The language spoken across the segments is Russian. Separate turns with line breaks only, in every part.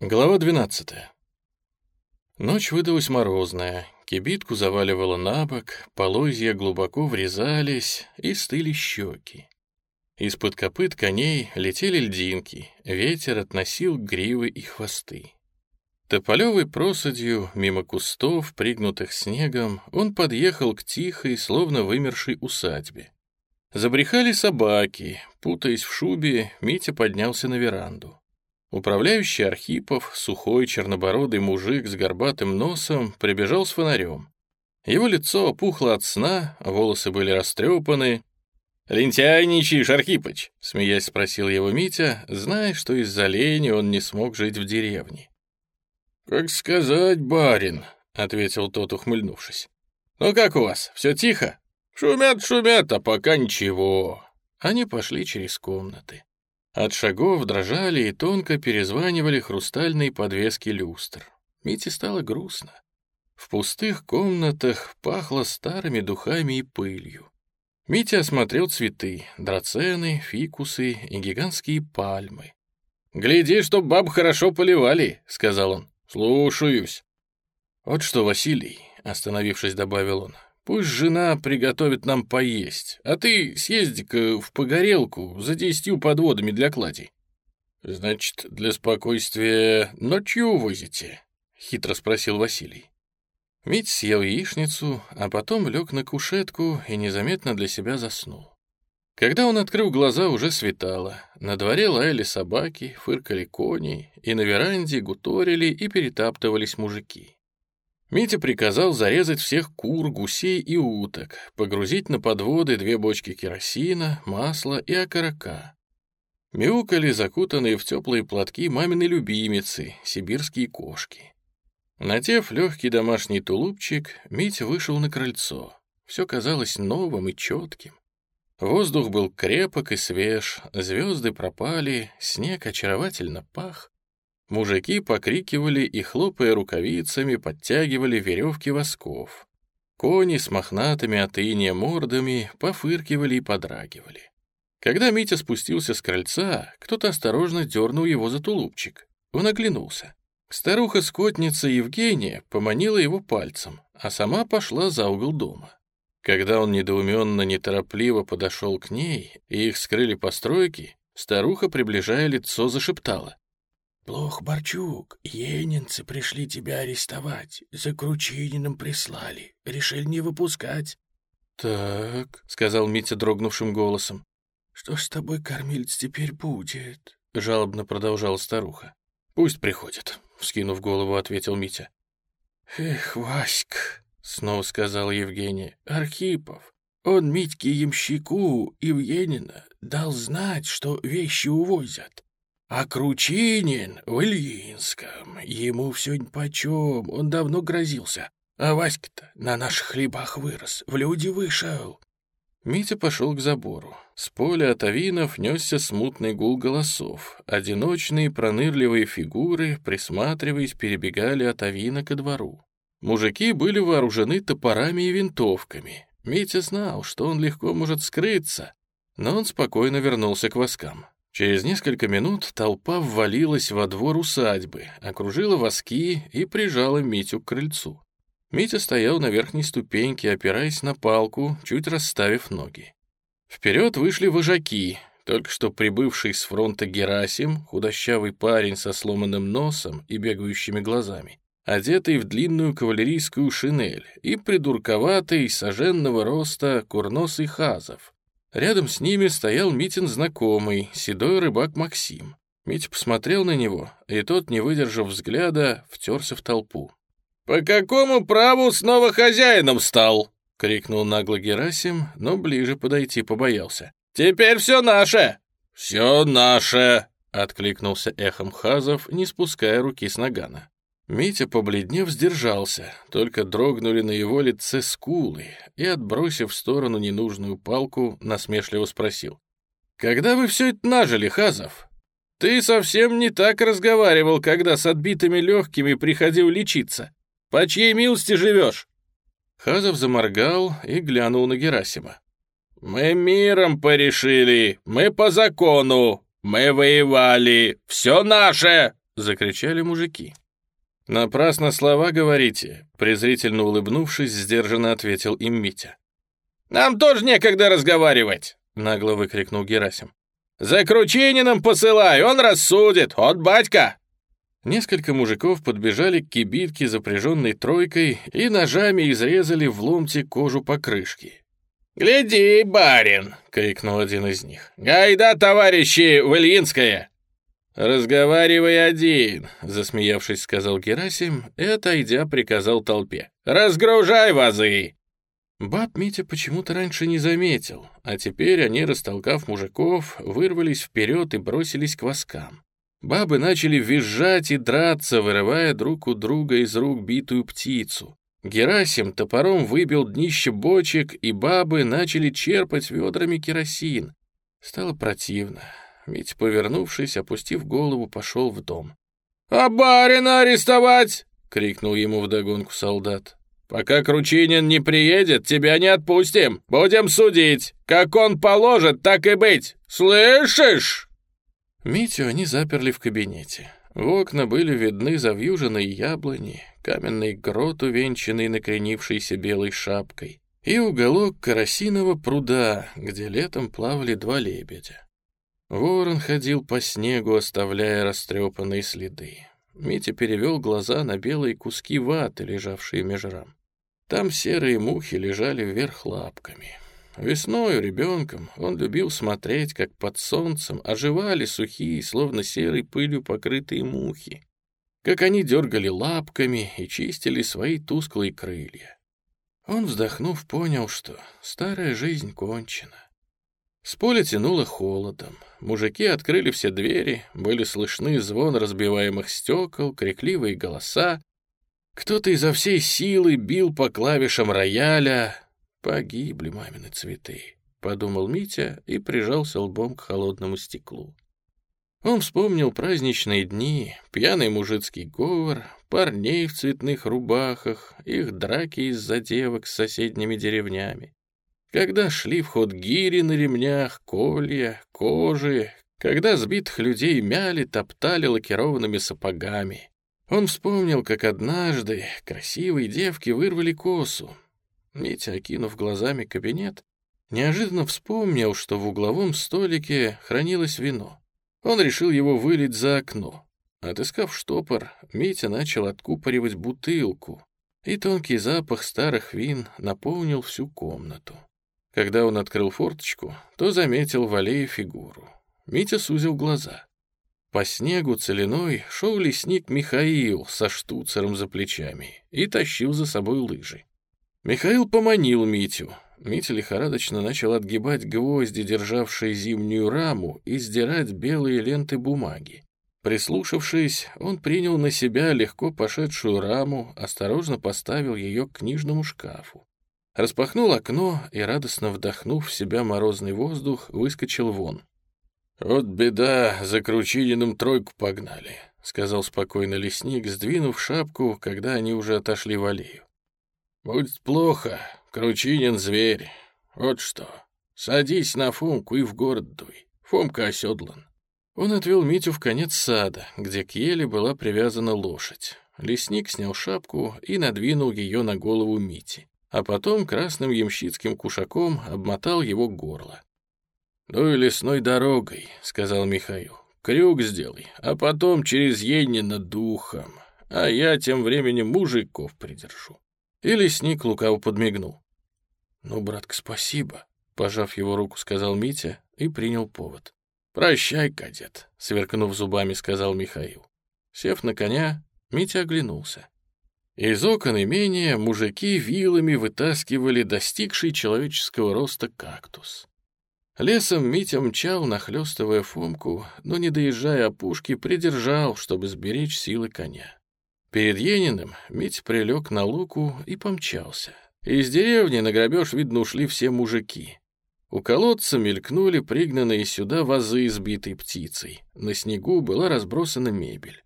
Глава 12. Ночь выдалась морозная, кибитку заваливало на бок, полозья глубоко врезались и стыли щеки. Из-под копыт коней летели льдинки, ветер относил гривы и хвосты. Тополевой просадью, мимо кустов, пригнутых снегом, он подъехал к тихой, словно вымершей усадьбе. Забрехали собаки, путаясь в шубе, Митя поднялся на веранду. Управляющий Архипов, сухой чернобородый мужик с горбатым носом, прибежал с фонарем. Его лицо опухло от сна, волосы были растрепаны. «Лентяйничаешь, Архипыч?» — смеясь спросил его Митя, зная, что из-за лени он не смог жить в деревне.
«Как сказать, барин», — ответил тот, ухмыльнувшись. «Ну как у вас, все тихо?» «Шумят, шумят, а пока ничего».
Они пошли через комнаты. От шагов дрожали и тонко перезванивали хрустальные подвески люстр. Мите стало грустно. В пустых комнатах пахло старыми духами и пылью. Митя осмотрел цветы, драцены, фикусы и гигантские пальмы.
«Гляди, чтоб баб хорошо поливали», — сказал он. «Слушаюсь».
«Вот что, Василий», — остановившись, добавил он, Пусть жена приготовит нам поесть, а ты съезди-ка в погорелку за десятью подводами для кладей».
«Значит, для спокойствия ночью возите?»
— хитро спросил Василий. Мить съел яичницу, а потом лег на кушетку и незаметно для себя заснул. Когда он открыл глаза, уже светало. На дворе лаяли собаки, фыркали кони, и на веранде гуторили и перетаптывались мужики. Митя приказал зарезать всех кур, гусей и уток, погрузить на подводы две бочки керосина, масла и окорока. Мяукали закутанные в теплые платки мамины любимицы, сибирские кошки. Надев легкий домашний тулупчик, Митя вышел на крыльцо. Все казалось новым и четким. Воздух был крепок и свеж, звезды пропали, снег очаровательно пах, Мужики покрикивали и, хлопая рукавицами, подтягивали веревки восков. Кони с мохнатыми от иния мордами пофыркивали и подрагивали. Когда Митя спустился с крыльца, кто-то осторожно дернул его за тулупчик. Он оглянулся. Старуха-скотница Евгения поманила его пальцем, а сама пошла за угол дома. Когда он недоуменно, неторопливо подошел к ней, и их скрыли постройки, старуха, приближая лицо, зашептала.
«Плох, Борчук, енинцы пришли тебя арестовать, за Кручининым прислали, решили не выпускать».
«Так», — сказал Митя дрогнувшим голосом.
«Что ж с тобой, кормилец, теперь будет?»
— жалобно продолжала старуха. «Пусть приходит», — вскинув голову, ответил Митя.
«Эх, Васька», — снова сказала Евгения, — «Архипов, он Митьке Ямщику Евгенина дал знать, что вещи увозят. А Кручинин в Ильинском, ему все нипочем, он давно грозился. А Васька-то на наших хлебах вырос, в люди вышел.
Митя пошел к забору. С поля от авинов несся смутный гул голосов. Одиночные пронырливые фигуры, присматриваясь, перебегали от авина ко двору. Мужики были вооружены топорами и винтовками. Митя знал, что он легко может скрыться, но он спокойно вернулся к воскам. Через несколько минут толпа ввалилась во двор усадьбы, окружила воски и прижала Митю к крыльцу. Митя стоял на верхней ступеньке, опираясь на палку, чуть расставив ноги. Вперед вышли вожаки, только что прибывший с фронта Герасим, худощавый парень со сломанным носом и бегающими глазами, одетый в длинную кавалерийскую шинель, и придурковатый, соженного роста, курносый Хазов, Рядом с ними стоял Митин знакомый, седой рыбак Максим. Митя посмотрел на него, и тот, не выдержав взгляда, втерся в толпу.
«По какому праву снова хозяином стал?»
— крикнул нагло Герасим, но ближе подойти побоялся.
«Теперь все наше!» «Все наше!» — откликнулся эхом Хазов, не спуская руки с нагана.
Митя, побледнев, сдержался, только дрогнули на его лице скулы, и, отбросив в сторону ненужную палку, насмешливо спросил. «Когда вы все это нажили, Хазов? Ты совсем не так разговаривал, когда с отбитыми легкими приходил лечиться. По чьей милости живешь?» Хазов заморгал и глянул на Герасима.
«Мы миром порешили, мы по закону, мы воевали, все наше!»
— закричали мужики. «Напрасно слова говорите», — презрительно улыбнувшись, сдержанно ответил им Митя.
«Нам тоже некогда разговаривать», — нагло выкрикнул Герасим. «За Кручининым посылай, он рассудит, от батька!»
Несколько мужиков подбежали к кибитке, запряженной тройкой, и ножами изрезали в ломте кожу покрышки.
«Гляди, барин!» — крикнул один из них. «Гайда, товарищи, в Ильинское!»
«Разговаривай один», — засмеявшись, сказал Герасим и, отойдя, приказал толпе.
«Разгружай вазы!»
Баб Митя почему-то раньше не заметил, а теперь они, растолкав мужиков, вырвались вперед и бросились к воскам. Бабы начали визжать и драться, вырывая друг у друга из рук битую птицу. Герасим топором выбил днище бочек, и бабы начали черпать ведрами керосин. Стало противно. Митя, повернувшись, опустив голову, пошел в дом.
«А барина арестовать!»
— крикнул ему вдогонку солдат.
«Пока Кручинин не приедет, тебя не отпустим. Будем судить. Как он положит, так и быть. Слышишь?»
Митю они заперли в кабинете. В окна были видны завьюженные яблони, каменный грот, увенчанный накренившейся белой шапкой, и уголок карасиного пруда, где летом плавали два лебедя. Ворон ходил по снегу, оставляя растрепанные следы. Митя перевел глаза на белые куски ваты, лежавшие меж рам. Там серые мухи лежали вверх лапками. Весною, ребенком, он любил смотреть, как под солнцем оживали сухие, словно серой пылью покрытые мухи, как они дергали лапками и чистили свои тусклые крылья. Он, вздохнув, понял, что старая жизнь кончена. С поля тянуло холодом. Мужики открыли все двери, были слышны звон разбиваемых стекол, крикливые голоса. Кто-то изо всей силы бил по клавишам рояля. Погибли мамины цветы, — подумал Митя и прижался лбом к холодному стеклу. Он вспомнил праздничные дни, пьяный мужицкий говор, парней в цветных рубахах, их драки из-за девок с соседними деревнями когда шли в ход гири на ремнях, колья, кожи, когда сбитых людей мяли, топтали лакированными сапогами. Он вспомнил, как однажды красивые девки вырвали косу. Митя, окинув глазами кабинет, неожиданно вспомнил, что в угловом столике хранилось вино. Он решил его вылить за окно. Отыскав штопор, Митя начал откупоривать бутылку, и тонкий запах старых вин наполнил всю комнату. Когда он открыл форточку, то заметил в аллее фигуру. Митя сузил глаза. По снегу целиной шел лесник Михаил со штуцером за плечами и тащил за собой лыжи. Михаил поманил Митю. Митя лихорадочно начал отгибать гвозди, державшие зимнюю раму, и сдирать белые ленты бумаги. Прислушавшись, он принял на себя легко пошедшую раму, осторожно поставил ее к книжному шкафу. Распахнул окно и, радостно вдохнув в себя морозный воздух, выскочил вон. «Вот беда, за Кручининым тройку погнали», — сказал спокойно лесник, сдвинув шапку, когда они уже отошли в аллею. «Будет плохо, Кручинин зверь. Вот что, садись на Фомку и в город дуй. Фомка оседлан». Он отвел Митю в конец сада, где к еле была привязана лошадь. Лесник снял шапку и надвинул ее на голову Мити а потом красным ямщицким кушаком обмотал его горло. «Ну и лесной дорогой», — сказал Михаил. «Крюк сделай, а потом через Енино духом, а я тем временем мужиков придержу». И лесник лукаво подмигнул. «Ну, братка, спасибо», — пожав его руку, сказал Митя и принял повод. «Прощай, кадет», — сверкнув зубами, сказал Михаил. Сев на коня, Митя оглянулся. Из окон имения мужики вилами вытаскивали достигший человеческого роста кактус. Лесом Митя мчал, нахлёстывая Фомку, но, не доезжая опушки, придержал, чтобы сберечь силы коня. Перед Ениным Митя прилег на луку и помчался. Из деревни на грабеж, видно, ушли все мужики. У колодца мелькнули пригнанные сюда вазы, сбитой птицей. На снегу была разбросана мебель.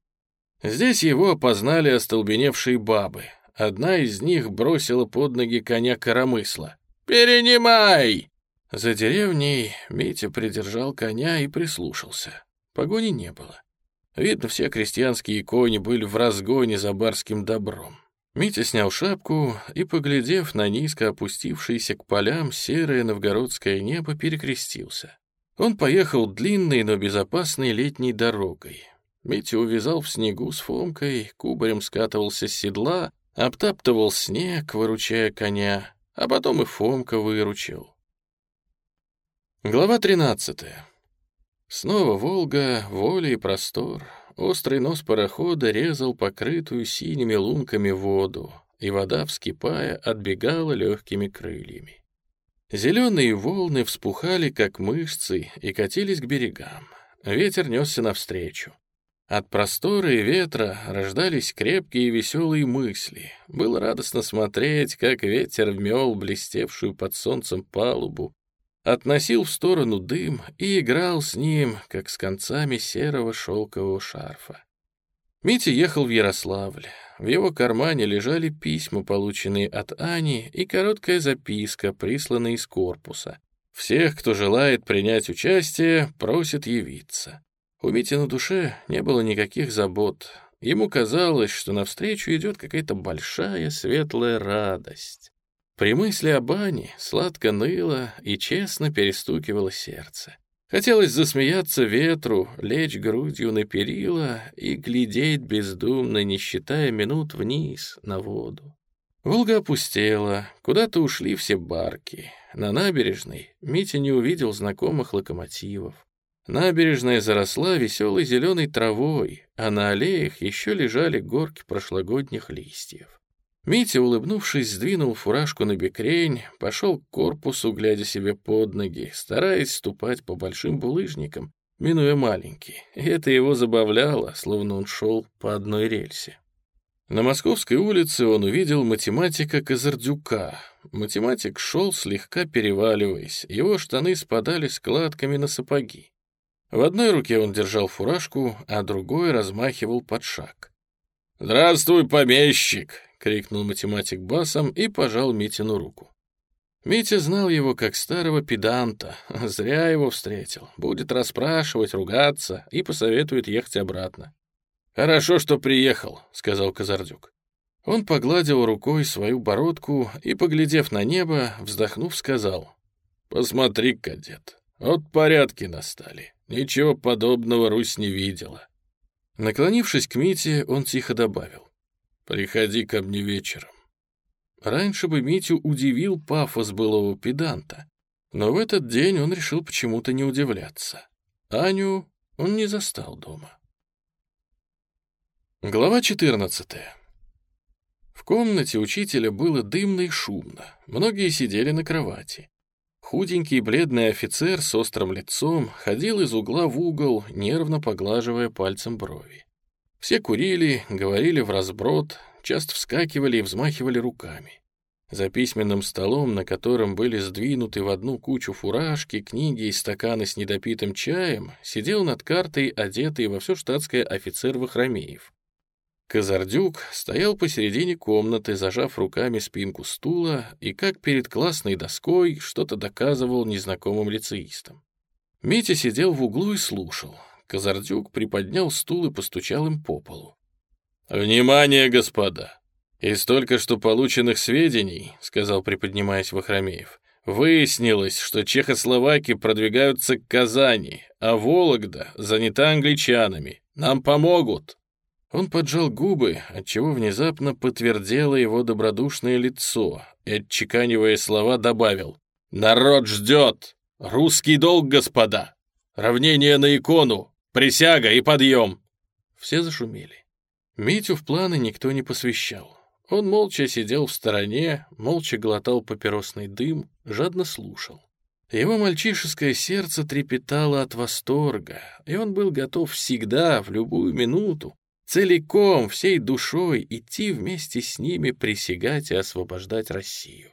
Здесь его опознали остолбеневшие бабы. Одна из них бросила под ноги коня коромысла. «Перенимай!» За деревней Митя придержал коня и прислушался. Погони не было. Видно, все крестьянские кони были в разгоне за барским добром. Митя снял шапку и, поглядев на низко опустившееся к полям серое новгородское небо, перекрестился. Он поехал длинной, но безопасной летней дорогой. Митя увязал в снегу с Фомкой, кубарем скатывался с седла, обтаптывал снег, выручая коня, а потом и Фомка выручил. Глава 13. Снова Волга, воля и простор. Острый нос парохода резал покрытую синими лунками воду, и вода, вскипая, отбегала легкими крыльями. Зеленые волны вспухали, как мышцы, и катились к берегам. Ветер несся навстречу. От простора и ветра рождались крепкие и веселые мысли. Было радостно смотреть, как ветер вмел блестевшую под солнцем палубу, относил в сторону дым и играл с ним, как с концами серого шелкового шарфа. Митя ехал в Ярославль. В его кармане лежали письма, полученные от Ани, и короткая записка, присланная из корпуса. Всех, кто желает принять участие, просит явиться. У Мити на душе не было никаких забот. Ему казалось, что навстречу идет какая-то большая светлая радость. При мысли о бане сладко ныло и честно перестукивало сердце. Хотелось засмеяться ветру, лечь грудью на перила и глядеть бездумно, не считая минут вниз на воду. Волга опустела, куда-то ушли все барки. На набережной Митя не увидел знакомых локомотивов. Набережная заросла веселой зеленой травой, а на аллеях еще лежали горки прошлогодних листьев. Митя, улыбнувшись, сдвинул фуражку на бекрень, пошел к корпусу, глядя себе под ноги, стараясь ступать по большим булыжникам, минуя маленький. Это его забавляло, словно он шел по одной рельсе. На Московской улице он увидел математика Казардюка. Математик шел, слегка переваливаясь, его штаны спадали складками на сапоги. В одной руке он держал фуражку, а другой размахивал под шаг. «Здравствуй, помещик!» — крикнул математик басом и пожал Митину руку. Митя знал его как старого педанта, зря его встретил. Будет расспрашивать, ругаться и посоветует ехать обратно. «Хорошо, что приехал», — сказал Казардюк. Он погладил рукой свою бородку и, поглядев на небо, вздохнув, сказал, «Посмотри, кадет, вот порядки настали. Ничего подобного Русь не видела». Наклонившись к Мите, он тихо добавил, Приходи ко мне вечером. Раньше бы Митю удивил пафос былого педанта, но в этот день он решил почему-то не удивляться. Аню он не застал дома. Глава 14. В комнате учителя было дымно и шумно. Многие сидели на кровати. Худенький бледный офицер с острым лицом ходил из угла в угол, нервно поглаживая пальцем брови. Все курили, говорили в разброд, часто вскакивали и взмахивали руками. За письменным столом, на котором были сдвинуты в одну кучу фуражки, книги и стаканы с недопитым чаем, сидел над картой одетый во все штатское офицер Вахромеев. Казардюк стоял посередине комнаты, зажав руками спинку стула, и как перед классной доской что-то доказывал незнакомым лицеистам. Митя сидел в углу и слушал. Казардюк приподнял стул и постучал им по полу. «Внимание, господа! Из только что полученных сведений, — сказал, приподнимаясь Вахромеев, — выяснилось, что чехословаки продвигаются к Казани, а Вологда занята англичанами. Нам помогут!» Он поджал губы, отчего внезапно подтвердело его добродушное лицо и, отчеканивая слова, добавил «Народ ждет! Русский долг, господа! Равнение на икону! Присяга и подъем!» Все зашумели. Митю в планы никто не посвящал. Он молча сидел в стороне, молча глотал папиросный дым, жадно слушал. Его мальчишеское сердце трепетало от восторга, и он был готов всегда, в любую минуту, целиком, всей душой идти вместе с ними присягать и освобождать Россию.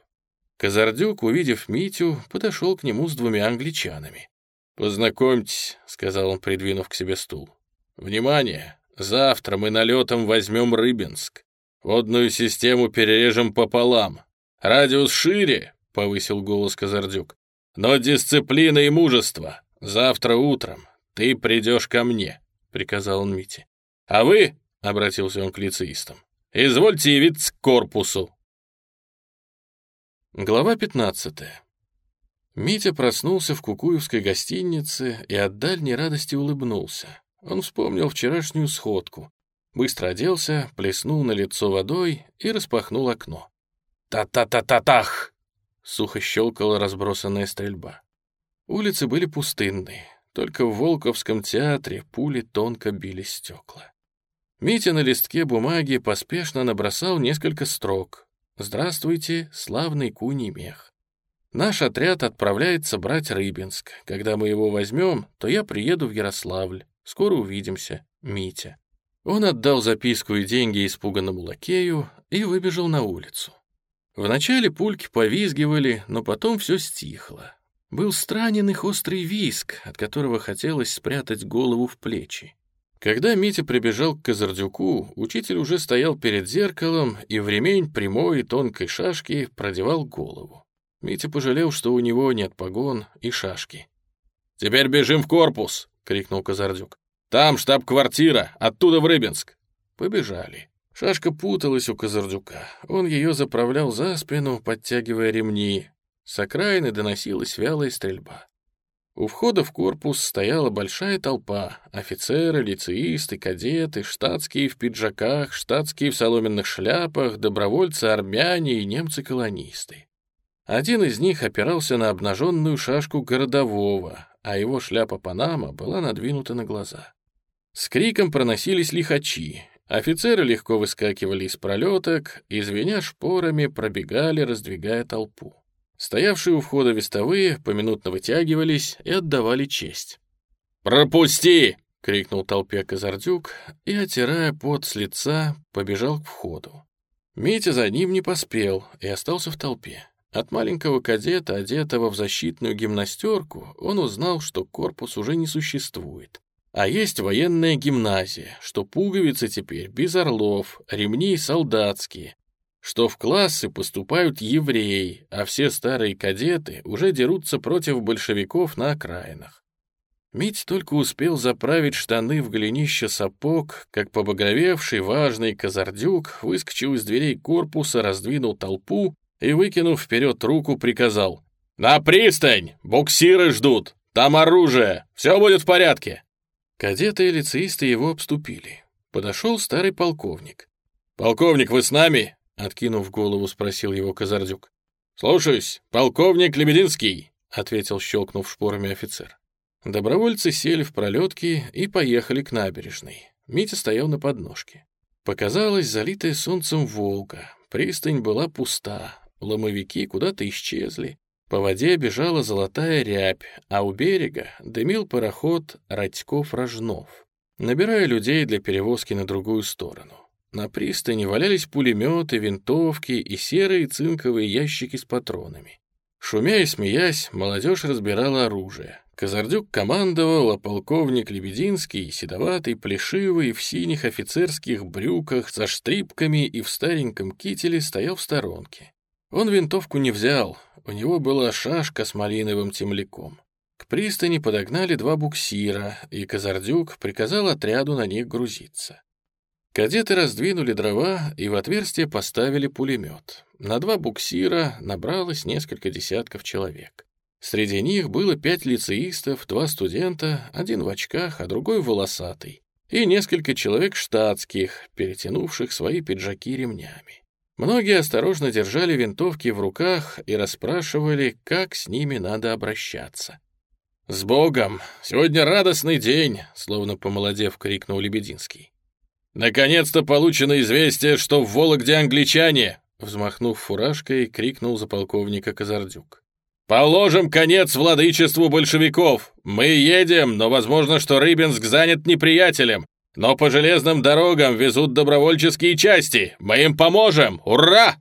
Казардюк, увидев Митю, подошел к нему с двумя англичанами. «Познакомьтесь», — сказал он, придвинув к себе стул. «Внимание! Завтра мы налетом возьмем Рыбинск. Водную систему перережем пополам. Радиус шире», — повысил голос Казардюк. «Но дисциплина и мужество. Завтра утром ты придешь ко мне. — приказал он Мите. «А вы», — обратился он к лицеистам, — «извольте явиться к корпусу». Глава 15. Митя проснулся в Кукуевской гостинице и от дальней радости улыбнулся. Он вспомнил вчерашнюю сходку. Быстро оделся, плеснул на лицо водой и распахнул окно. «Та-та-та-та-тах!» — сухо щелкала разбросанная стрельба. Улицы были пустынные, только в Волковском театре пули тонко били стекла. Митя на листке бумаги поспешно набросал несколько строк. «Здравствуйте, славный куний мех. Наш отряд отправляется брать Рыбинск. Когда мы его возьмем, то я приеду в Ярославль. Скоро увидимся, Митя». Он отдал записку и деньги испуганному лакею и выбежал на улицу. Вначале пульки повизгивали, но потом все стихло. Был странен их острый виск, от которого хотелось спрятать голову в плечи. Когда Митя прибежал к Казардюку, учитель уже стоял перед зеркалом и в ремень прямой и тонкой шашки продевал голову. Митя пожалел, что у него нет погон и шашки. «Теперь бежим в корпус!» — крикнул Казардюк. «Там штаб-квартира, оттуда в Рыбинск!» Побежали. Шашка путалась у Казардюка. Он ее заправлял за спину, подтягивая ремни. С окраины доносилась вялая стрельба. У входа в корпус стояла большая толпа. Офицеры, лицеисты, кадеты, штатские в пиджаках, штатские в соломенных шляпах, добровольцы-армяне и немцы-колонисты. Один из них опирался на обнаженную шашку городового, а его шляпа Панама была надвинута на глаза. С криком проносились лихачи. Офицеры легко выскакивали из пролеток и, звеня шпорами, пробегали, раздвигая толпу. Стоявшие у входа вестовые поминутно вытягивались и отдавали честь. «Пропусти!» — крикнул толпе Казардюк и, отирая пот с лица, побежал к входу. Митя за ним не поспел и остался в толпе. От маленького кадета, одетого в защитную гимнастерку, он узнал, что корпус уже не существует. А есть военная гимназия, что пуговицы теперь без орлов, ремни солдатские, что в классы поступают евреи, а все старые кадеты уже дерутся против большевиков на окраинах. Мить только успел заправить штаны в голенище сапог, как побагровевший важный Казардюк выскочил из дверей корпуса, раздвинул толпу и, выкинув вперед руку, приказал «На пристань! Буксиры ждут! Там оружие! Все будет в порядке!» Кадеты и лицеисты его обступили. Подошел старый полковник. «Полковник, вы с нами?» Откинув голову, спросил его Казардюк. «Слушаюсь, полковник Лебединский», — ответил, щелкнув шпорами офицер. Добровольцы сели в пролетки и поехали к набережной. Митя стоял на подножке. Показалась залитая солнцем Волга. Пристань была пуста, ломовики куда-то исчезли. По воде бежала золотая рябь, а у берега дымил пароход Радьков-Рожнов, набирая людей для перевозки на другую сторону. На пристани валялись пулеметы, винтовки и серые цинковые ящики с патронами. Шумя и смеясь, молодежь разбирала оружие. Казардюк командовал, а полковник Лебединский, седоватый, плешивый, в синих офицерских брюках, со штрипками и в стареньком кителе стоял в сторонке. Он винтовку не взял, у него была шашка с малиновым темляком. К пристани подогнали два буксира, и Казардюк приказал отряду на них грузиться. Кадеты раздвинули дрова и в отверстие поставили пулемет. На два буксира набралось несколько десятков человек. Среди них было пять лицеистов, два студента, один в очках, а другой волосатый, и несколько человек штатских, перетянувших свои пиджаки ремнями. Многие осторожно держали винтовки в руках и расспрашивали, как с ними надо обращаться. «С Богом! Сегодня радостный день!» — словно помолодев, крикнул Лебединский. «Наконец-то получено известие, что в Вологде англичане!» Взмахнув фуражкой, крикнул за полковника Казардюк. «Положим конец владычеству большевиков! Мы едем, но возможно, что Рыбинск занят неприятелем. Но по железным дорогам везут добровольческие части. Мы им поможем! Ура!»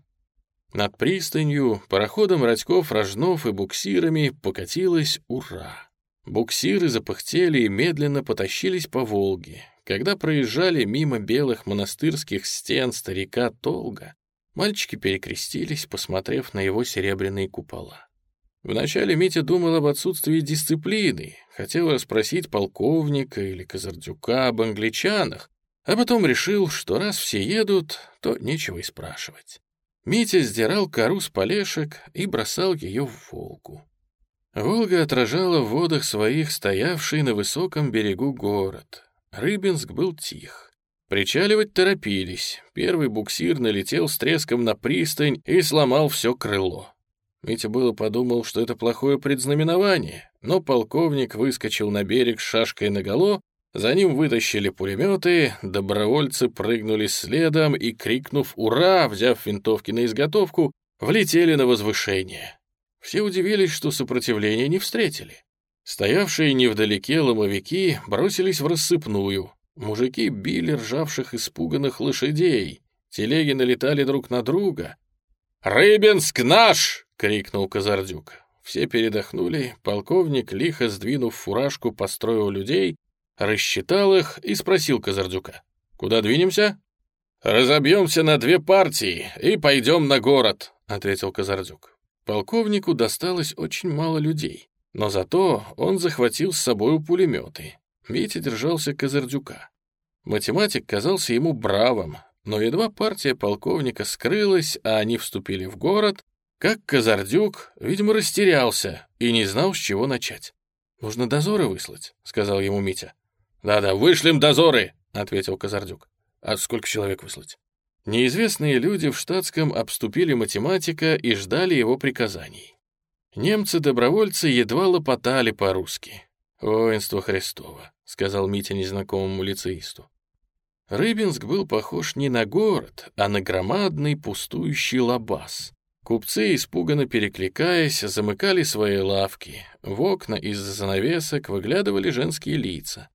Над пристанью, пароходом Радьков, Рожнов и буксирами покатилось «Ура!». Буксиры запыхтели и медленно потащились по Волге. Когда проезжали мимо белых монастырских стен старика Толга, мальчики перекрестились, посмотрев на его серебряные купола. Вначале Митя думал об отсутствии дисциплины, хотел расспросить полковника или Казардюка об англичанах, а потом решил, что раз все едут, то нечего и спрашивать. Митя сдирал кору с полешек и бросал ее в Волгу. Волга отражала в водах своих стоявший на высоком берегу город. Рыбинск был тих. Причаливать торопились. Первый буксир налетел с треском на пристань и сломал все крыло. Митя было подумал, что это плохое предзнаменование, но полковник выскочил на берег с шашкой наголо, за ним вытащили пулеметы, добровольцы прыгнули следом и, крикнув «Ура!», взяв винтовки на изготовку, влетели на возвышение. Все удивились, что сопротивления не встретили. Стоявшие невдалеке ломовики бросились в рассыпную. Мужики били ржавших испуганных лошадей. Телеги налетали друг на друга. «Рыбинск наш!» — крикнул Казардюк. Все передохнули, полковник, лихо сдвинув фуражку, построил людей, рассчитал их и спросил Казардюка. «Куда двинемся?» «Разобьемся на две партии и пойдем на город», — ответил Казардюк. Полковнику досталось очень мало людей, но зато он захватил с собой пулеметы. Витя держался Казардюка. Математик казался ему бравым, но едва партия полковника скрылась, а они вступили в город, как Казардюк, видимо, растерялся и не знал, с чего начать. «Нужно дозоры выслать», — сказал ему Митя. «Да-да, вышлем дозоры», — ответил Казардюк. «А сколько человек выслать?» Неизвестные люди в штатском обступили математика и ждали его приказаний. Немцы-добровольцы едва лопотали по-русски. «Воинство Христово», — сказал Митя незнакомому лицеисту. Рыбинск был похож не на город, а на громадный пустующий лабаз. Купцы, испуганно перекликаясь, замыкали свои лавки. В окна из-за занавесок выглядывали женские лица.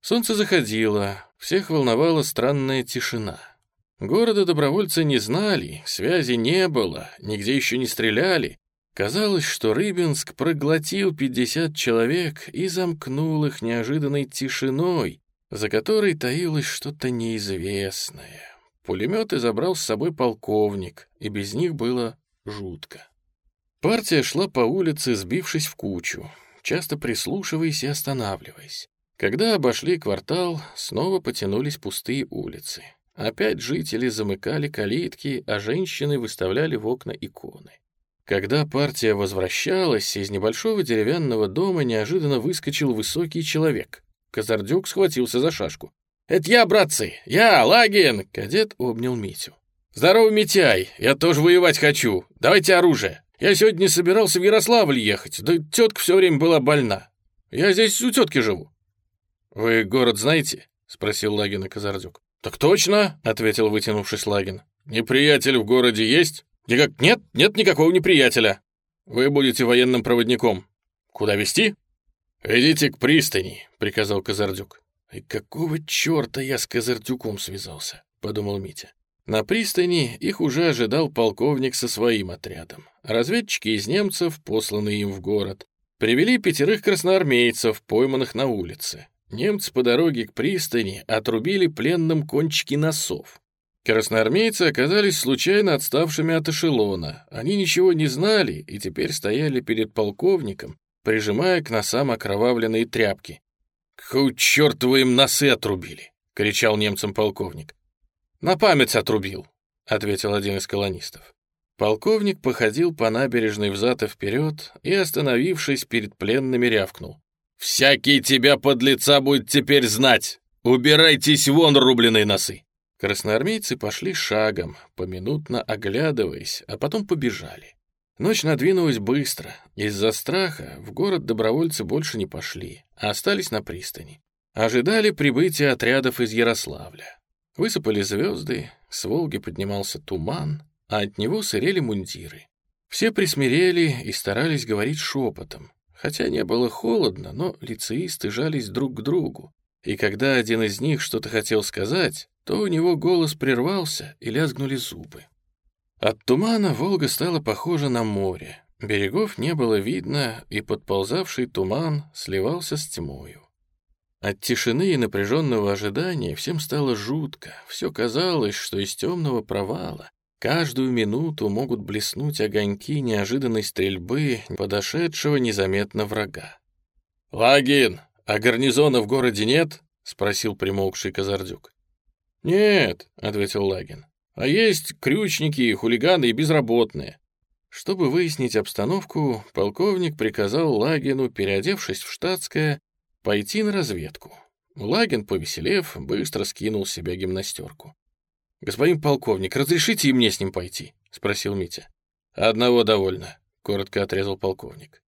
Солнце заходило, всех волновала странная тишина. Города добровольцы не знали, связи не было, нигде еще не стреляли. Казалось, что Рыбинск проглотил 50 человек и замкнул их неожиданной тишиной, за которой таилось что-то неизвестное. Пулеметы забрал с собой полковник, и без них было жутко. Партия шла по улице, сбившись в кучу, часто прислушиваясь и останавливаясь. Когда обошли квартал, снова потянулись пустые улицы. Опять жители замыкали калитки, а женщины выставляли в окна иконы. Когда партия возвращалась, из небольшого деревянного дома неожиданно выскочил высокий человек. Казардюк схватился за шашку. «Это я, братцы! Я, Лагин!» Кадет обнял Митю. «Здорово, Митяй! Я тоже воевать хочу! Давайте оружие! Я сегодня собирался в Ярославль ехать, да тетка все время была больна. Я здесь у тетки живу». «Вы город знаете?» — спросил Лагина Казардюк. «Так точно», — ответил вытянувшись Лагин. «Неприятель в городе есть?» «Никак нет, нет никакого неприятеля. Вы будете военным проводником. Куда везти?» «Идите к пристани», — приказал Казардюк. «И какого черта я с Казардюком связался?» — подумал Митя. На пристани их уже ожидал полковник со своим отрядом. Разведчики из немцев, посланные им в город, привели пятерых красноармейцев, пойманных на улице. Немцы по дороге к пристани отрубили пленным кончики носов. Красноармейцы оказались случайно отставшими от эшелона. Они ничего не знали и теперь стояли перед полковником, прижимая к носам окровавленные тряпки. «Какого черта вы им носы отрубили?» — кричал немцам полковник. «На память отрубил», — ответил один из колонистов. Полковник походил по набережной взад и вперед и, остановившись перед пленными, рявкнул. «Всякий тебя под лица будет теперь знать! Убирайтесь вон, рубленые носы!» Красноармейцы пошли шагом, поминутно оглядываясь, а потом побежали. Ночь надвинулась быстро. Из-за страха в город добровольцы больше не пошли, а остались на пристани. Ожидали прибытия отрядов из Ярославля. Высыпали звезды, с Волги поднимался туман, а от него сырели мундиры. Все присмирели и старались говорить шепотом, хотя не было холодно, но лицеисты жались друг к другу. И когда один из них что-то хотел сказать, то у него голос прервался и лязгнули зубы. От тумана Волга стала похожа на море. Берегов не было видно, и подползавший туман сливался с тьмою. От тишины и напряженного ожидания всем стало жутко. Все казалось, что из темного провала Каждую минуту могут блеснуть огоньки неожиданной стрельбы подошедшего незаметно врага.
«Лагин, а гарнизона в городе нет?» — спросил примолкший Казардюк.
«Нет», — ответил Лагин, — «а есть крючники, хулиганы и безработные». Чтобы выяснить обстановку, полковник приказал Лагину, переодевшись в штатское, пойти на разведку. Лагин, повеселев, быстро скинул с себя гимнастерку. «Господин полковник, разрешите и мне с ним пойти?» — спросил Митя.
«Одного довольно», — коротко отрезал полковник.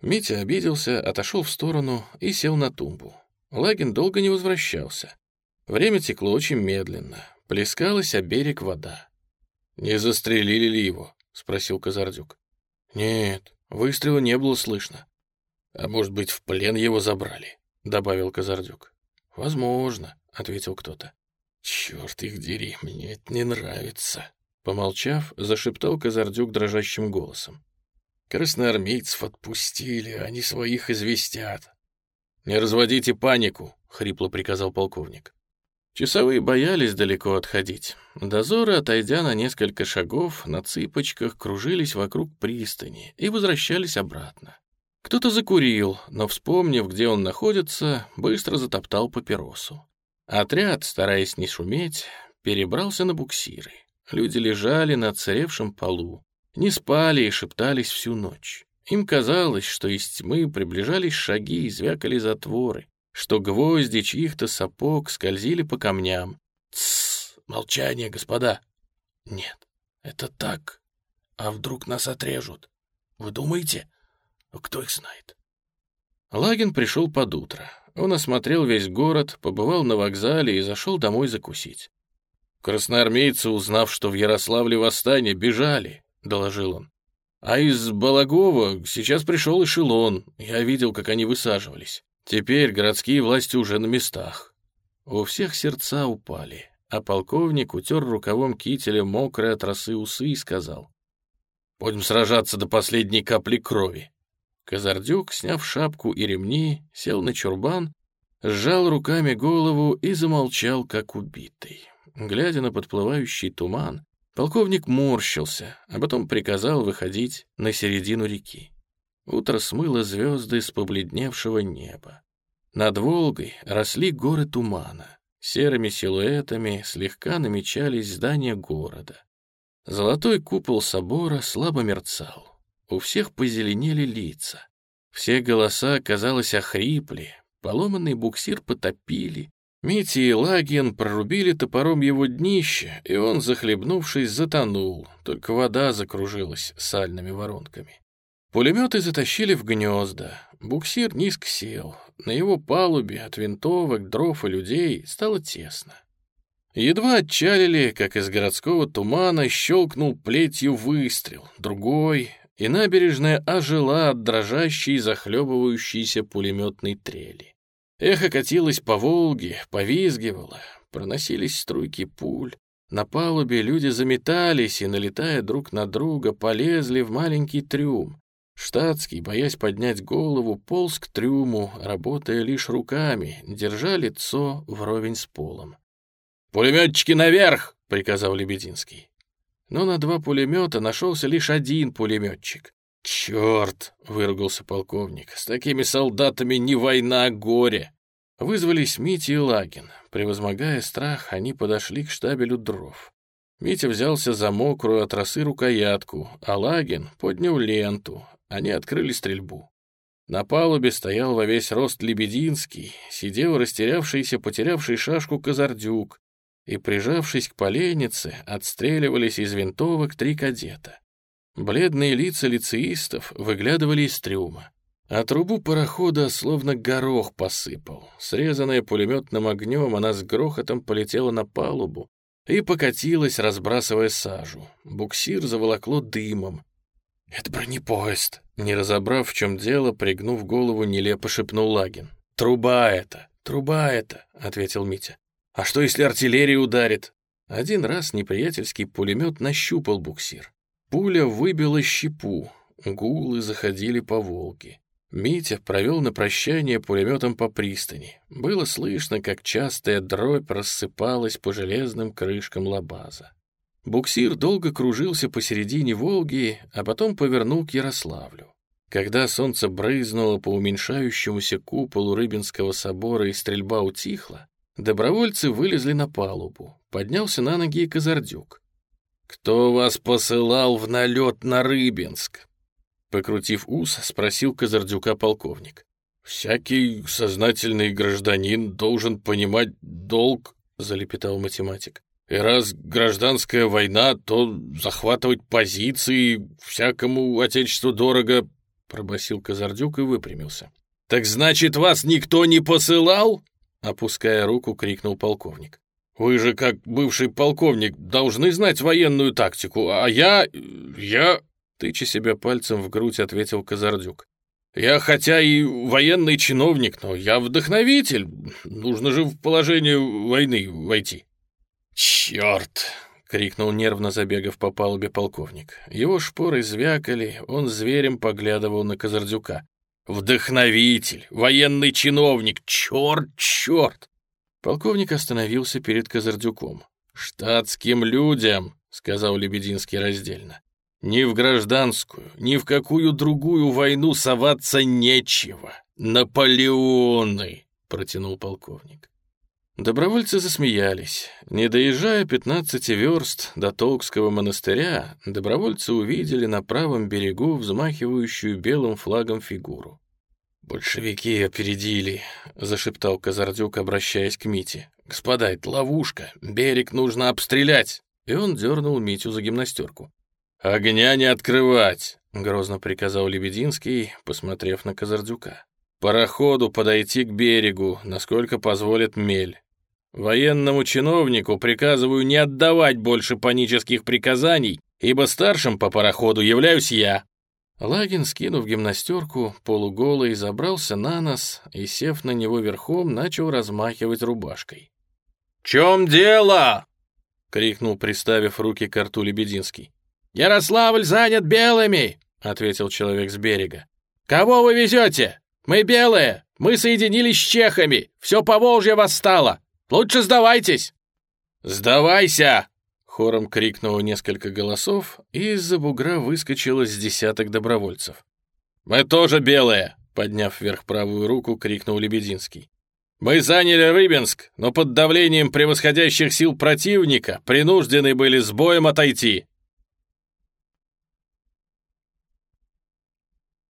Митя обиделся, отошел в сторону и сел на тумбу. Лагин долго не возвращался. Время текло очень медленно. Плескалась о берег вода.
«Не застрелили ли его?» — спросил Казардюк.
«Нет, выстрела не было слышно».
«А может быть, в плен его забрали?» — добавил Казардюк.
«Возможно», — ответил кто-то.
«Черт их дери, мне это не нравится», —
помолчав, зашептал Казардюк дрожащим голосом.
«Красноармейцев отпустили, они своих известят».
«Не разводите панику», — хрипло приказал полковник. Часовые боялись далеко отходить. Дозоры, отойдя на несколько шагов, на цыпочках кружились вокруг пристани и возвращались обратно. Кто-то закурил, но, вспомнив, где он находится, быстро затоптал папиросу. Отряд, стараясь не шуметь, перебрался на буксиры. Люди лежали на отсыревшем полу, не спали и шептались всю ночь. Им казалось, что из тьмы приближались шаги и звякали затворы, что гвозди чьих-то сапог скользили по камням.
«Тссс! Молчание, господа!»
«Нет,
это так. А вдруг нас отрежут? Вы думаете?» Кто их знает?
Лагин пришел под утро. Он осмотрел весь город, побывал на вокзале и зашел домой закусить.
«Красноармейцы, узнав, что в Ярославле восстание, бежали», — доложил он. «А из Балагова сейчас пришел эшелон. Я видел, как они высаживались. Теперь городские власти уже на местах».
У всех сердца упали, а полковник утер рукавом кителя мокрые от росы усы и сказал.
«Будем сражаться до последней капли крови.
Казардюк, сняв шапку и ремни, сел на чурбан, сжал руками голову и замолчал, как убитый. Глядя на подплывающий туман, полковник морщился, а потом приказал выходить на середину реки. Утро смыло звезды с побледневшего неба. Над Волгой росли горы тумана. Серыми силуэтами слегка намечались здания города. Золотой купол собора слабо мерцал. У всех позеленели лица. Все голоса, казалось, охрипли. Поломанный буксир потопили. Митя и Лагин прорубили топором его днище, и он, захлебнувшись, затонул, только вода закружилась сальными воронками. Пулеметы затащили в гнезда. Буксир низко сел. На его палубе от винтовок, дров и людей стало тесно. Едва отчалили, как из городского тумана щелкнул плетью выстрел, другой, и набережная ожила от дрожащей, захлебывающейся пулеметной трели. Эхо катилось по Волге, повизгивало, проносились струйки пуль. На палубе люди заметались и, налетая друг на друга, полезли в маленький трюм. Штатский, боясь поднять голову, полз к трюму, работая лишь руками, держа лицо вровень с полом.
«Пулеметчики наверх!» — приказал Лебединский
но на два пулемета нашелся лишь один пулеметчик.
«Черт!» — выругался полковник. «С такими солдатами не война, а горе!»
Вызвались Митя и Лагин. Превозмогая страх, они подошли к штабелю дров. Митя взялся за мокрую от росы рукоятку, а Лагин поднял ленту. Они открыли стрельбу. На палубе стоял во весь рост Лебединский, сидел растерявшийся, потерявший шашку Казардюк, и, прижавшись к поленнице, отстреливались из винтовок три кадета. Бледные лица лицеистов выглядывали из трюма. А трубу парохода словно горох посыпал. Срезанная пулеметным огнем, она с грохотом полетела на палубу и покатилась, разбрасывая сажу. Буксир заволокло дымом.
«Это бронепоезд!»
Не разобрав, в чем дело, пригнув голову, нелепо шепнул Лагин. «Труба это! Труба это!» — ответил Митя. А что, если артиллерия ударит? Один раз неприятельский пулемет нащупал буксир. Пуля выбила щепу, гулы заходили по Волге. Митя провел на прощание пулеметом по пристани. Было слышно, как частая дробь рассыпалась по железным крышкам лабаза. Буксир долго кружился посередине Волги, а потом повернул к Ярославлю. Когда солнце брызнуло по уменьшающемуся куполу Рыбинского собора и стрельба утихла, добровольцы вылезли на палубу. Поднялся на ноги и Казардюк. «Кто вас посылал в налет на Рыбинск?» Покрутив ус, спросил Казардюка полковник. «Всякий сознательный гражданин должен понимать долг», — залепетал математик. И раз гражданская война, то захватывать позиции всякому отечеству дорого, — пробасил Казардюк и выпрямился. «Так значит, вас никто не посылал?» Опуская руку, крикнул полковник. «Вы же, как бывший полковник, должны знать военную тактику, а я... я...» Тыча себя пальцем в грудь, ответил Казардюк. «Я хотя и военный чиновник, но я вдохновитель. Нужно же в положение войны войти». «Черт!» — крикнул нервно забегав по палубе полковник. Его шпоры звякали, он зверем поглядывал на Казардюка. «Вдохновитель! Военный чиновник! Черт, черт!» Полковник остановился перед Казардюком. «Штатским людям!» — сказал Лебединский раздельно. «Ни в гражданскую, ни в какую другую войну соваться нечего! Наполеоны!» — протянул полковник. Добровольцы засмеялись. Не доезжая 15 верст до Толкского монастыря, добровольцы увидели на правом берегу взмахивающую белым флагом фигуру. «Большевики опередили», — зашептал Казардюк, обращаясь к Мите. «Господа, это ловушка, берег нужно обстрелять!» И он дернул Митю за гимнастерку. «Огня не открывать!» — грозно приказал Лебединский, посмотрев на Казардюка. «Пароходу подойти к берегу, насколько позволит мель. Военному чиновнику приказываю не отдавать больше панических приказаний, ибо старшим по пароходу являюсь я». Лагин, скинув гимнастерку, полуголый, забрался на нос и, сев на него верхом, начал размахивать рубашкой. «Чем дело?» — крикнул, приставив руки к рту Лебединский. «Ярославль занят белыми!» — ответил человек с берега. «Кого вы везете? Мы белые! Мы соединились с чехами! Все Поволжье восстало! Лучше сдавайтесь!» «Сдавайся!» — хором крикнуло несколько голосов, и из-за бугра выскочило с десяток добровольцев. «Мы тоже белые!» — подняв вверх правую руку, крикнул Лебединский. «Мы заняли Рыбинск, но под давлением превосходящих сил противника принуждены были с боем отойти.